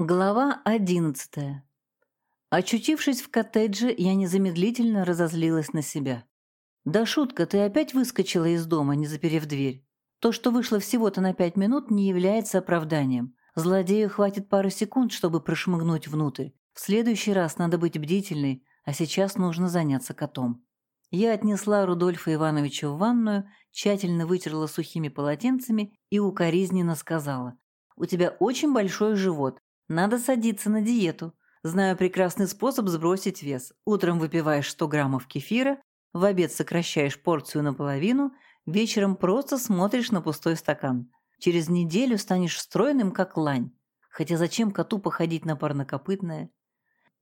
Глава одиннадцатая. Очутившись в коттедже, я незамедлительно разозлилась на себя. «Да шутка, ты опять выскочила из дома, не заперев дверь. То, что вышло всего-то на пять минут, не является оправданием. Злодею хватит пары секунд, чтобы прошмыгнуть внутрь. В следующий раз надо быть бдительной, а сейчас нужно заняться котом». Я отнесла Рудольфа Ивановича в ванную, тщательно вытерла сухими полотенцами и укоризненно сказала. «У тебя очень большой живот, надо садиться на диету. Знаю прекрасный способ сбросить вес. Утром выпиваешь 100 граммов кефира, в обед сокращаешь порцию наполовину, вечером просто смотришь на пустой стакан. Через неделю станешь стройным, как лань. Хотя зачем коту походить на парнокопытное?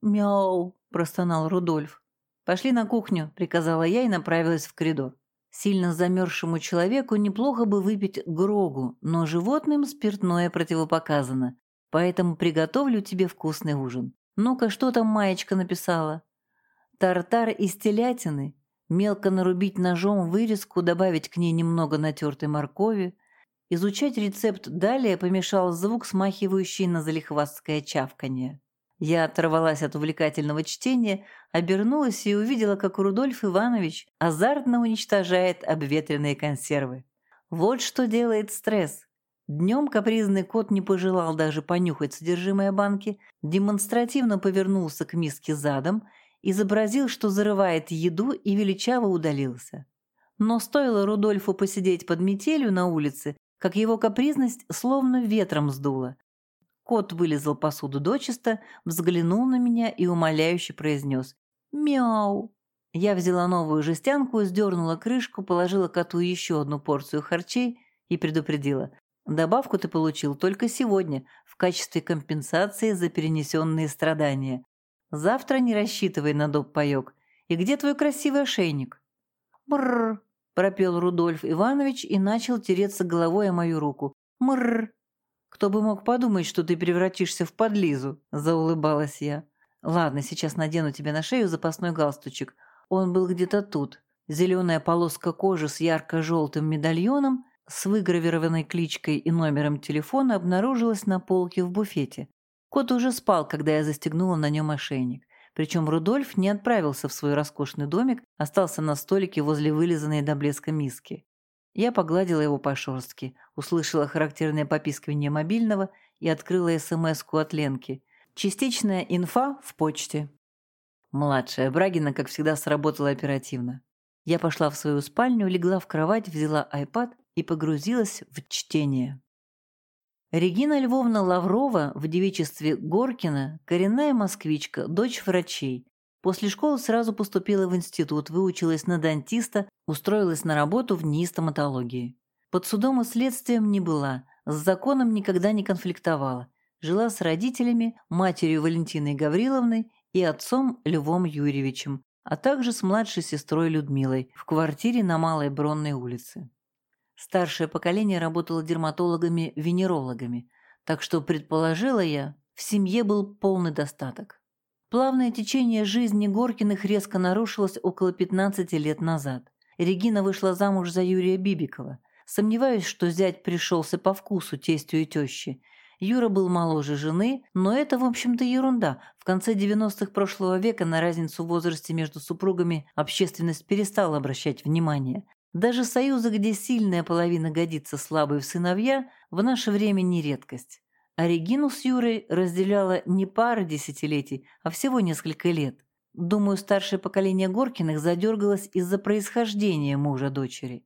«Мяу!» – простонал Рудольф. «Пошли на кухню», – приказала я и направилась в коридор. Сильно замерзшему человеку неплохо бы выпить грогу, но животным спиртное противопоказано. Поэтому приготовлю тебе вкусный ужин. Ну-ка, что там Маечка написала? Тартар из телятины, мелко нарубить ножом вырезку, добавить к ней немного натертой моркови. Изучать рецепт далее помешал звук, смахивающий на залихвастское чавканье. Я оторвалась от увлекательного чтения, обернулась и увидела, как Рудольф Иванович азартно уничтожает обветренные консервы. Вот что делает стресс. Днем капризный кот не пожелал даже понюхать содержимое банки, демонстративно повернулся к миске задом, изобразил, что зарывает еду и величаво удалился. Но стоило Рудольфу посидеть под метелью на улице, как его капризность словно ветром сдула. Кот вылезал посуду дочисто, взглянул на меня и умоляюще произнес «Мяу». Я взяла новую жестянку, сдернула крышку, положила коту еще одну порцию харчей и предупредила Добавку ты получил только сегодня в качестве компенсации за перенесенные страдания. Завтра не рассчитывай на доп. паёк. И где твой красивый ошейник?» «Бррр», – пропел Рудольф Иванович и начал тереться головой о мою руку. «Мррр». «Кто бы мог подумать, что ты превратишься в подлизу», – заулыбалась я. «Ладно, сейчас надену тебе на шею запасной галстучек. Он был где-то тут. Зеленая полоска кожи с ярко-желтым медальоном – с выгравированной кличкой и номером телефона обнаружилась на полке в буфете. Кот уже спал, когда я застегнула на нем ошейник. Причем Рудольф не отправился в свой роскошный домик, остался на столике возле вылизанной до блеска миски. Я погладила его по шерстке, услышала характерное попискивание мобильного и открыла смс от Ленки. Частичная инфа в почте. Младшая Брагина, как всегда, сработала оперативно. Я пошла в свою спальню, легла в кровать, взяла iPad и погрузилась в чтение. Регина Львовна Лаврова в девичестве Горкина, коренная москвичка, дочь врачей. После школы сразу поступила в институт, выучилась на дантиста, устроилась на работу в НИИ стоматологии. Под судом и следствием не была, с законом никогда не конфликтовала. Жила с родителями, матерью Валентиной Гавриловной и отцом Львом Юрьевичем, а также с младшей сестрой Людмилой в квартире на Малой Бронной улице. Старшее поколение работало дерматологами-венерологами, так что, предположила я, в семье был полный достаток. Плавное течение жизни Горкиных резко нарушилось около 15 лет назад. Регина вышла замуж за Юрия Бибикова. Сомневаюсь, что зять пришелся по вкусу тестю и теще. Юра был моложе жены, но это, в общем-то, ерунда. В конце 90-х прошлого века на разницу в возрасте между супругами общественность перестала обращать внимание. Даже союзы, где сильная половина годится слабой в сыновья, в наше время не редкость. А Регину с Юрой разделяла не пара десятилетий, а всего несколько лет. Думаю, старшее поколение Горкиных задергалось из-за происхождения мужа дочери.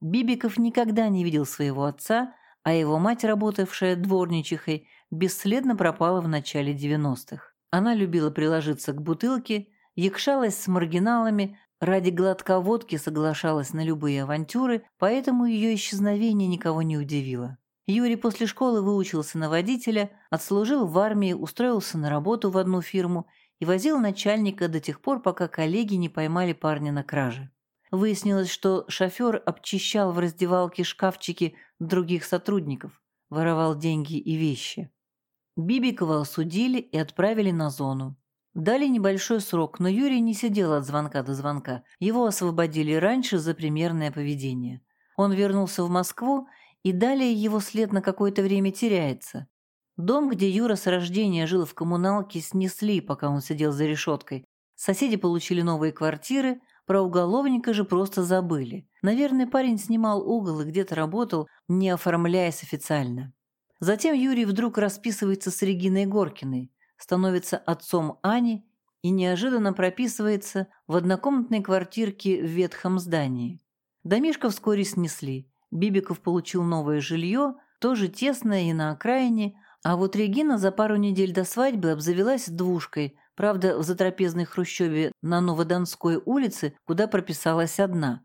Бибиков никогда не видел своего отца, а его мать, работавшая дворничихой, бесследно пропала в начале 90-х. Она любила приложиться к бутылке, якшалась с маргиналами, Ради глотка водки соглашалась на любые авантюры, поэтому ее исчезновение никого не удивило. Юрий после школы выучился на водителя, отслужил в армии, устроился на работу в одну фирму и возил начальника до тех пор, пока коллеги не поймали парня на краже. Выяснилось, что шофер обчищал в раздевалке шкафчики других сотрудников, воровал деньги и вещи. Бибикова осудили и отправили на зону. Дали небольшой срок, но Юрий не сидел от звонка до звонка. Его освободили раньше за примерное поведение. Он вернулся в Москву, и далее его след на какое-то время теряется. Дом, где Юра с рождения жил в коммуналке, снесли, пока он сидел за решеткой. Соседи получили новые квартиры, про уголовника же просто забыли. Наверное, парень снимал угол и где-то работал, не оформляясь официально. Затем Юрий вдруг расписывается с Региной Горкиной, становится отцом Ани и неожиданно прописывается в однокомнатной квартирке в ветхом здании. Домишко вскоре снесли. Бибиков получил новое жилье, тоже тесное и на окраине, а вот Регина за пару недель до свадьбы обзавелась двушкой, правда, в затрапезной хрущеве на Новодонской улице, куда прописалась одна.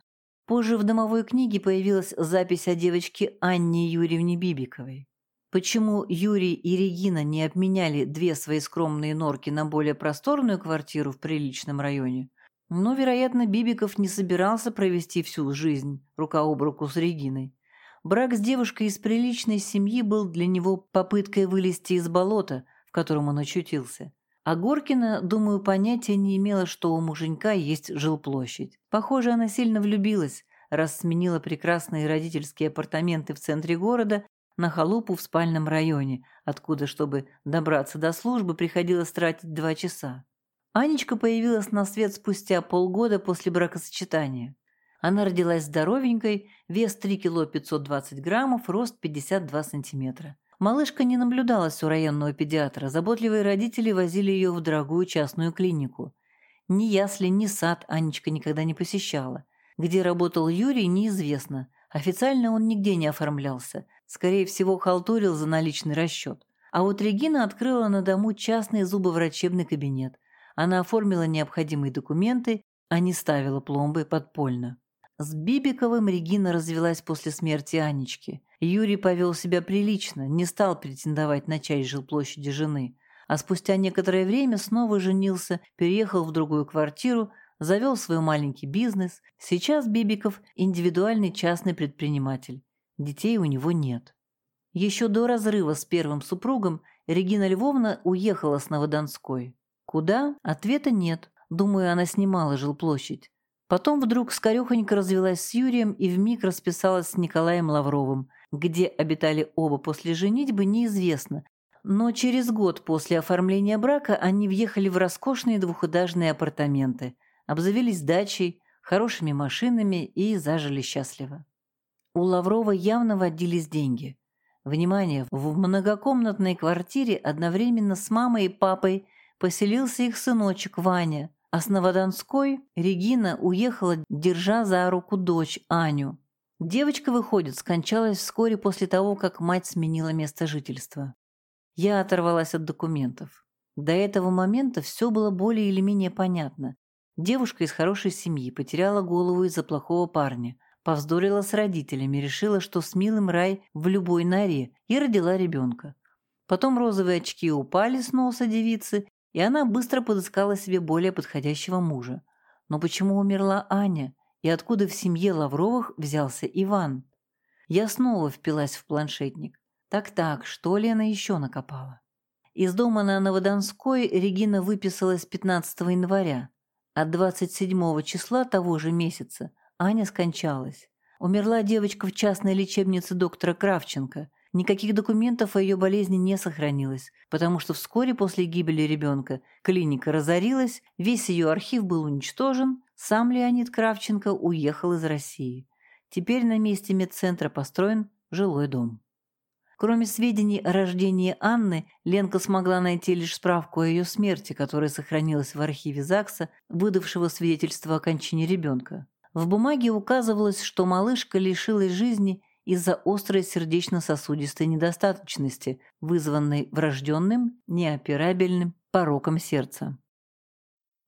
Позже в домовой книге появилась запись о девочке Анне Юрьевне Бибиковой. Почему Юрий и Регина не обменяли две свои скромные норки на более просторную квартиру в приличном районе? Но, вероятно, Бибиков не собирался провести всю жизнь рука об руку с Региной. Брак с девушкой из приличной семьи был для него попыткой вылезти из болота, в котором он очутился. А Горкина, думаю, понятия не имела, что у муженька есть жилплощадь. Похоже, она сильно влюбилась, раз сменила прекрасные родительские апартаменты в центре города на халупу в спальном районе, откуда, чтобы добраться до службы, приходилось тратить два часа. Анечка появилась на свет спустя полгода после бракосочетания. Она родилась здоровенькой, вес 3 кило 520 граммов, рост 52 сантиметра. Малышка не наблюдалась у районного педиатра, заботливые родители возили ее в дорогую частную клинику. Ни ясли, ни сад Анечка никогда не посещала. Где работал Юрий, неизвестно. Официально он нигде не оформлялся. Скорее всего, халтурил за наличный расчет. А вот Регина открыла на дому частный зубоврачебный кабинет. Она оформила необходимые документы, а не ставила пломбы подпольно. С Бибиковым Регина развелась после смерти Анечки. Юрий повел себя прилично, не стал претендовать на часть жилплощади жены, а спустя некоторое время снова женился, переехал в другую квартиру, завел свой маленький бизнес. Сейчас Бибиков – индивидуальный частный предприниматель. Детей у него нет. Еще до разрыва с первым супругом Регина Львовна уехала с Новодонской. Куда? Ответа нет. Думаю, она снимала жилплощадь. Потом вдруг скорехонько развелась с Юрием и вмиг расписалась с Николаем Лавровым. Где обитали оба после женитьбы, неизвестно. Но через год после оформления брака они въехали в роскошные двухэтажные апартаменты, обзавелись дачей, хорошими машинами и зажили счастливо. У Лаврова явно водились деньги. Внимание, в многокомнатной квартире одновременно с мамой и папой поселился их сыночек Ваня – а с Новодонской Регина уехала, держа за руку дочь Аню. Девочка, выходит, скончалась вскоре после того, как мать сменила место жительства. Я оторвалась от документов. До этого момента все было более или менее понятно. Девушка из хорошей семьи потеряла голову из-за плохого парня, повздорила с родителями, решила, что с милым рай в любой норе, и родила ребенка. Потом розовые очки упали с носа девицы, и она быстро подыскала себе более подходящего мужа. Но почему умерла Аня, и откуда в семье Лавровых взялся Иван? Я снова впилась в планшетник. Так-так, что Лена еще накопала? Из дома на Новодонской Регина выписалась 15 января, а 27 числа того же месяца Аня скончалась. Умерла девочка в частной лечебнице доктора Кравченко – Никаких документов о ее болезни не сохранилось, потому что вскоре после гибели ребенка клиника разорилась, весь ее архив был уничтожен, сам Леонид Кравченко уехал из России. Теперь на месте медцентра построен жилой дом. Кроме сведений о рождении Анны, Ленка смогла найти лишь справку о ее смерти, которая сохранилась в архиве ЗАГСа, выдавшего свидетельство о кончине ребенка. В бумаге указывалось, что малышка лишилась жизни из-за острой сердечно-сосудистой недостаточности, вызванной врожденным, неоперабельным пороком сердца.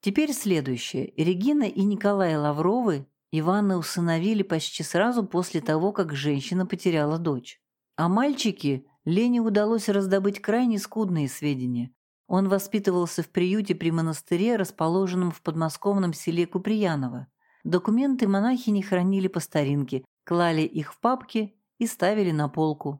Теперь следующее. Регина и Николай Лавровы Ивана усыновили почти сразу после того, как женщина потеряла дочь. А мальчике Лене удалось раздобыть крайне скудные сведения. Он воспитывался в приюте при монастыре, расположенном в подмосковном селе Куприяново. Документы монахини хранили по старинке, клали их в папки и ставили на полку.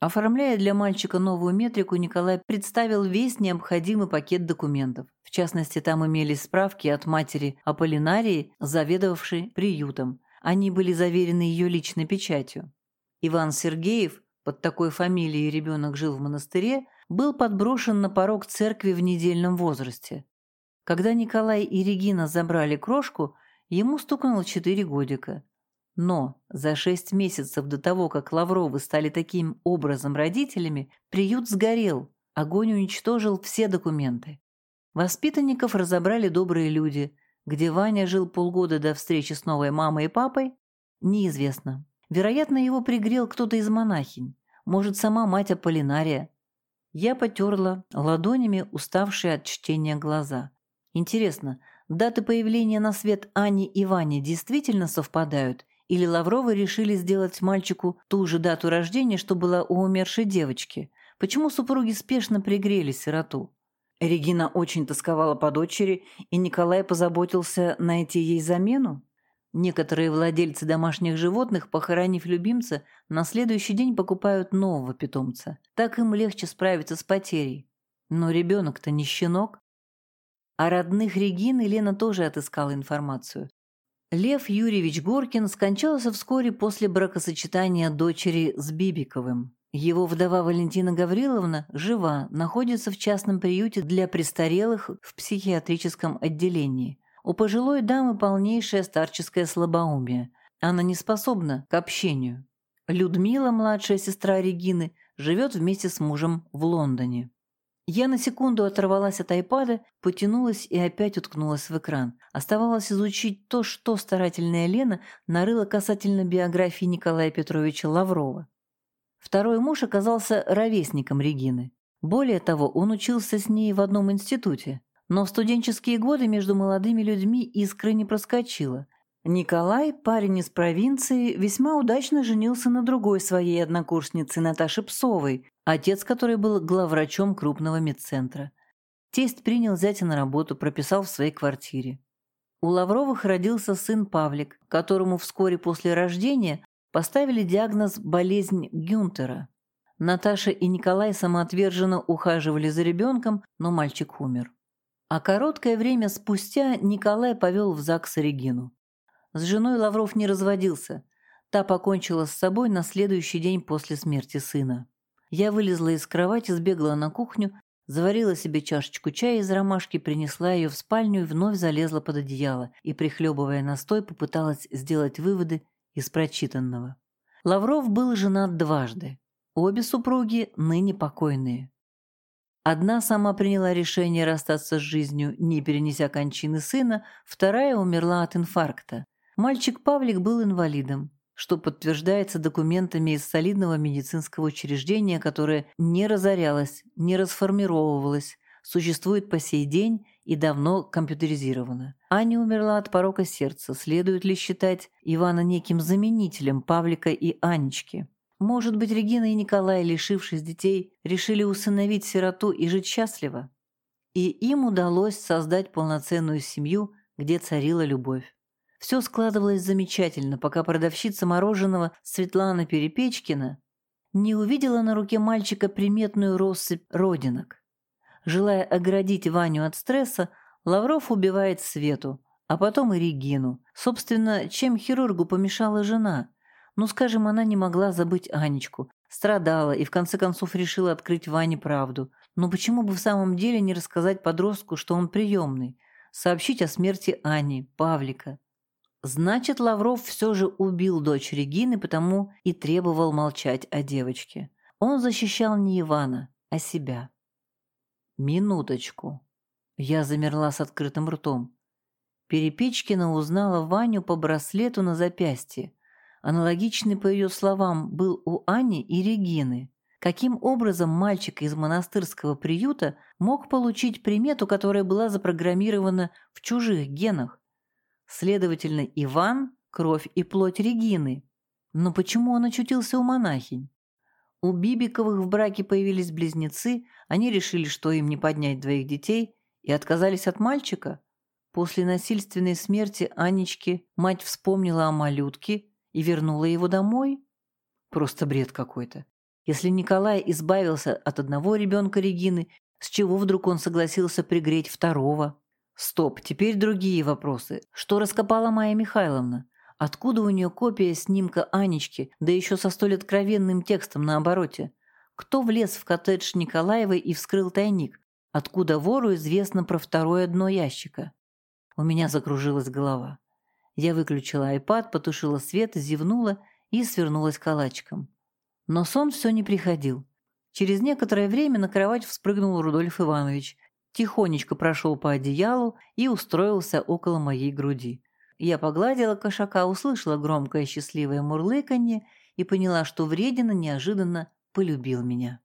Оформляя для мальчика новую метрику, Николай представил весь необходимый пакет документов. В частности, там имелись справки от матери Аполлинарии, заведовавшей приютом. Они были заверены ее личной печатью. Иван Сергеев под такой фамилией ребенок жил в монастыре, был подброшен на порог церкви в недельном возрасте. Когда Николай и Регина забрали крошку, ему стукнуло четыре годика. Но за шесть месяцев до того, как Лавровы стали таким образом родителями, приют сгорел, огонь уничтожил все документы. Воспитанников разобрали добрые люди. Где Ваня жил полгода до встречи с новой мамой и папой, неизвестно. Вероятно, его пригрел кто-то из монахинь. Может, сама мать Аполлинария. Я потерла ладонями уставшие от чтения глаза. Интересно, даты появления на свет Ани и Вани действительно совпадают, или Лавровы решили сделать мальчику ту же дату рождения, что была у умершей девочки? Почему супруги спешно пригрели сироту? Регина очень тосковала по дочери, и Николай позаботился найти ей замену? Некоторые владельцы домашних животных, похоронив любимца, на следующий день покупают нового питомца. Так им легче справиться с потерей. Но ребенок-то не щенок. О родных Регины Лена тоже отыскала информацию. Лев Юрьевич Горкин скончался вскоре после бракосочетания дочери с Бибиковым. Его вдова Валентина Гавриловна жива, находится в частном приюте для престарелых в психиатрическом отделении. У пожилой дамы полнейшее старческое слабоумие. Она не способна к общению. Людмила, младшая сестра Регины, живет вместе с мужем в Лондоне. Я на секунду оторвалась от айпада, потянулась и опять уткнулась в экран. Оставалось изучить то, что старательная Лена нарыла касательно биографии Николая Петровича Лаврова. Второй муж оказался ровесником Регины. Более того, он учился с ней в одном институте. Но в студенческие годы между молодыми людьми искры не проскочило. Николай, парень из провинции, весьма удачно женился на другой своей однокурснице Наташе Псовой, отец которой был главврачом крупного медцентра. Тесть принял зятя на работу, прописал в своей квартире. У Лавровых родился сын Павлик, которому вскоре после рождения поставили диагноз «болезнь Гюнтера». Наташа и Николай самоотверженно ухаживали за ребенком, но мальчик умер. А короткое время спустя Николай повел в ЗАГС Регину. С женой Лавров не разводился. Та покончила с собой на следующий день после смерти сына. Я вылезла из кровати, сбегла на кухню, заварила себе чашечку чая из ромашки, принесла ее в спальню и вновь залезла под одеяло и, прихлебывая настой, попыталась сделать выводы из прочитанного. Лавров был женат дважды. Обе супруги ныне покойные. Одна сама приняла решение расстаться с жизнью, не перенеся кончины сына, вторая умерла от инфаркта. Мальчик Павлик был инвалидом, что подтверждается документами из солидного медицинского учреждения, которое не разорялось, не расформировывалось, существует по сей день и давно компьютеризировано. Аня умерла от порока сердца. Следует ли считать Ивана неким заменителем Павлика и Анечки? Может быть, Регина и Николай, лишившись детей, решили усыновить сироту и жить счастливо? И им удалось создать полноценную семью, где царила любовь. Все складывалось замечательно, пока продавщица мороженого Светлана Перепечкина не увидела на руке мальчика приметную россыпь родинок. Желая оградить Ваню от стресса, Лавров убивает Свету, а потом и Регину. Собственно, чем хирургу помешала жена? Ну, скажем, она не могла забыть Анечку, страдала и в конце концов решила открыть Ване правду. Но почему бы в самом деле не рассказать подростку, что он приемный? Сообщить о смерти Ани, Павлика. Значит, Лавров все же убил дочь Регины, потому и требовал молчать о девочке. Он защищал не Ивана, а себя. Минуточку. Я замерла с открытым ртом. Перепечкина узнала Ваню по браслету на запястье. Аналогичный, по ее словам, был у Ани и Регины. Каким образом мальчик из монастырского приюта мог получить примету, которая была запрограммирована в чужих генах? Следовательно, Иван – кровь и плоть Регины. Но почему он очутился у монахинь? У Бибиковых в браке появились близнецы, они решили, что им не поднять двоих детей, и отказались от мальчика. После насильственной смерти Анечки мать вспомнила о малютке и вернула его домой. Просто бред какой-то. Если Николай избавился от одного ребенка Регины, с чего вдруг он согласился пригреть второго? Стоп, теперь другие вопросы. Что раскопала Майя Михайловна? Откуда у нее копия снимка Анечки, да еще со столь откровенным текстом на обороте? Кто влез в коттедж Николаевой и вскрыл тайник? Откуда вору известно про второе дно ящика? У меня закружилась голова. Я выключила айпад, потушила свет, зевнула и свернулась калачиком. Но сон все не приходил. Через некоторое время на кровать вспрыгнул Рудольф Иванович, тихонечко прошел по одеялу и устроился около моей груди. Я погладила кошака, услышала громкое счастливое мурлыканье и поняла, что вредина неожиданно полюбил меня.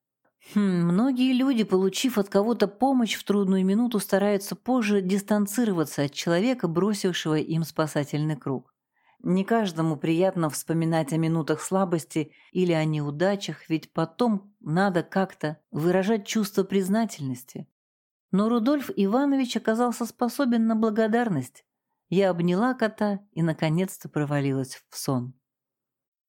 Хм, многие люди, получив от кого-то помощь в трудную минуту, стараются позже дистанцироваться от человека, бросившего им спасательный круг. Не каждому приятно вспоминать о минутах слабости или о неудачах, ведь потом надо как-то выражать чувство признательности. Но Рудольф Иванович оказался способен на благодарность. Я обняла кота и, наконец-то, провалилась в сон.